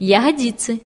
ягодицы.